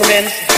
performance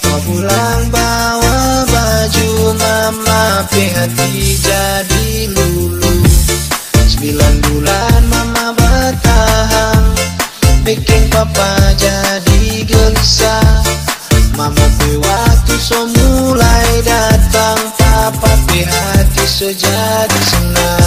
Papa pulang bawa baju mama hati jadi lulu. Sembilan bulan mama bertahan Bikin papa jadi gelisah. Mama pi waktu so mulai datang Papa pi hati so senang.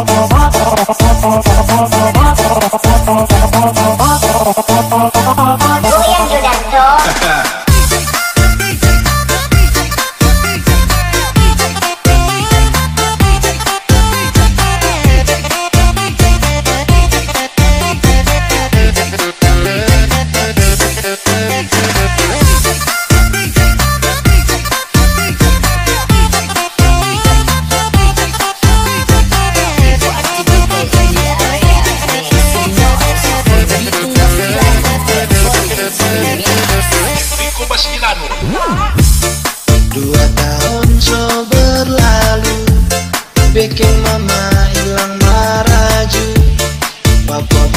oh, oh, oh, oh, oh. up on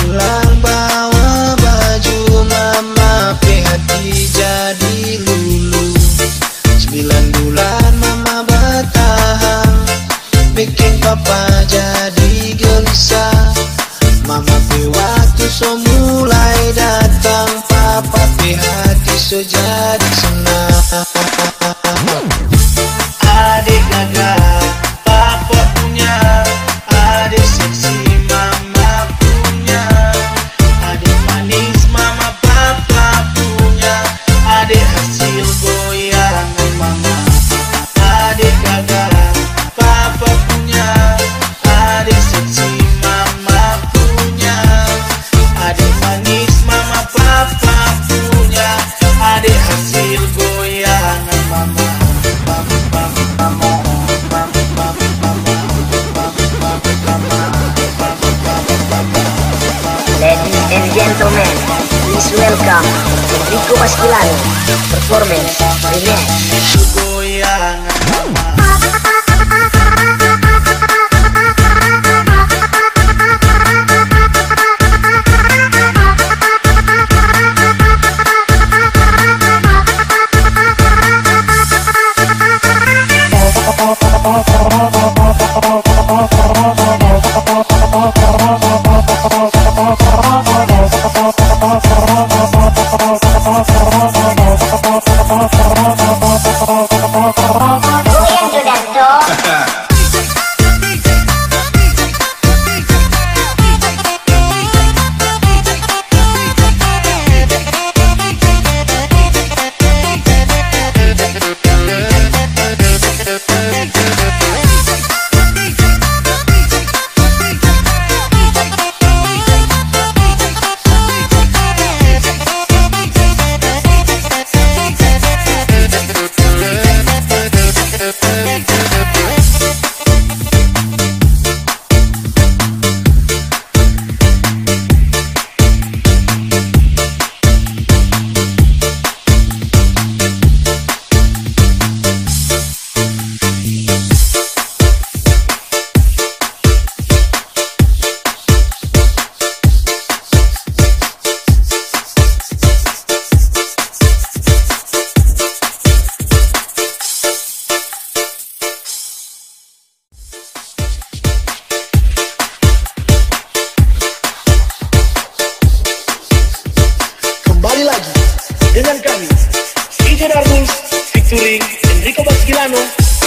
Mas Gilan Performance Remix. Goyang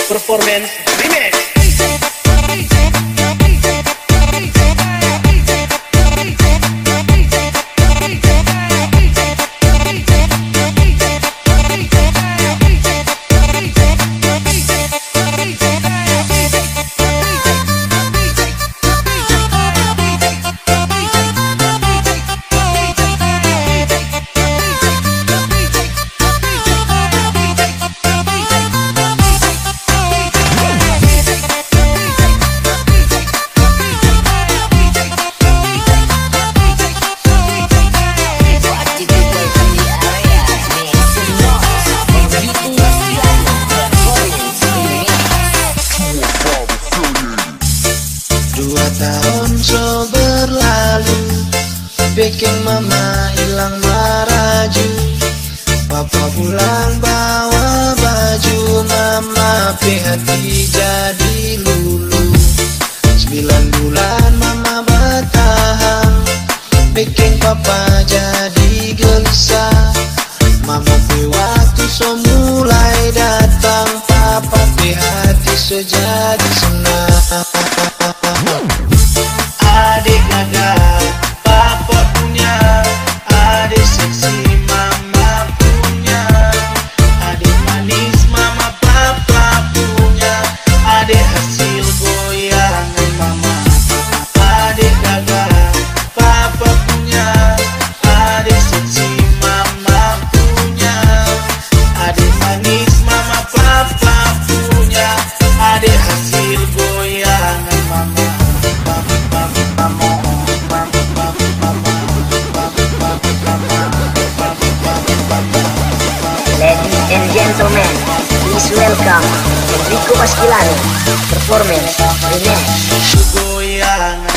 performance. Orang bawa baju mama hati jadi lulu. Sembilan bulan mama bertahan Bikin papa jadi gelisah. Mama pi waktu so mulai datang. Papa pi hati sejadi senang. keterampilan, performance, remix. Goyangan.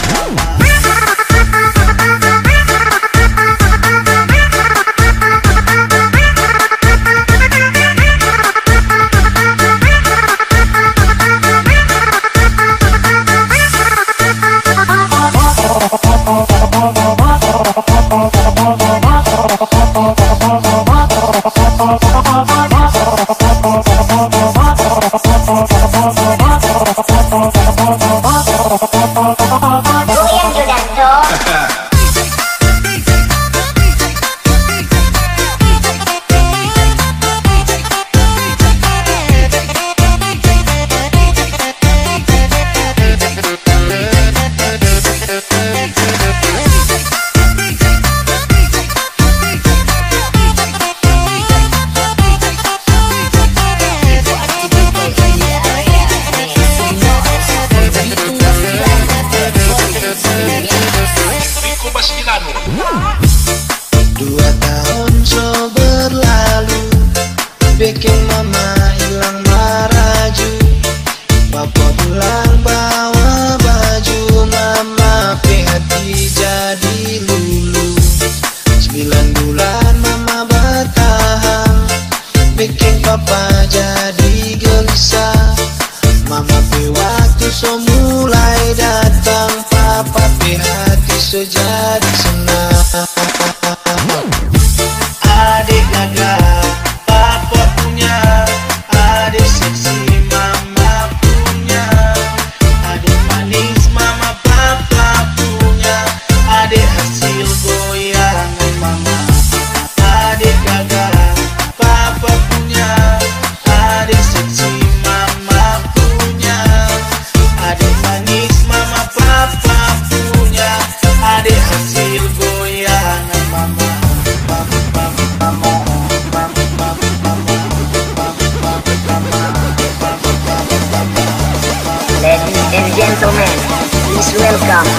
welcome.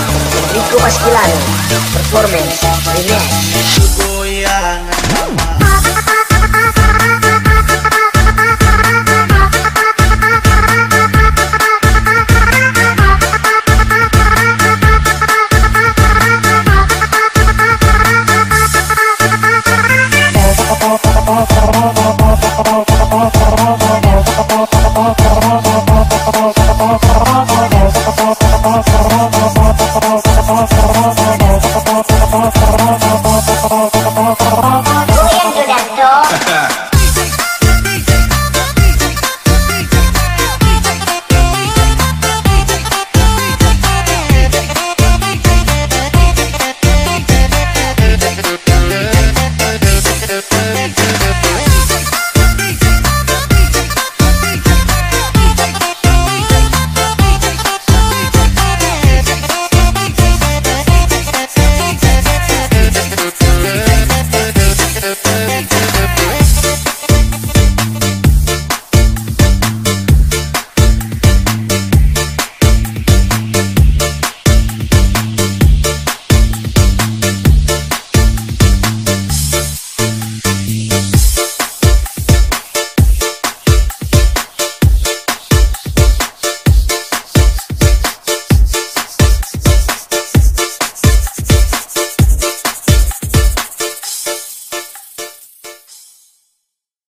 Rico Pasquilano Performance. Remix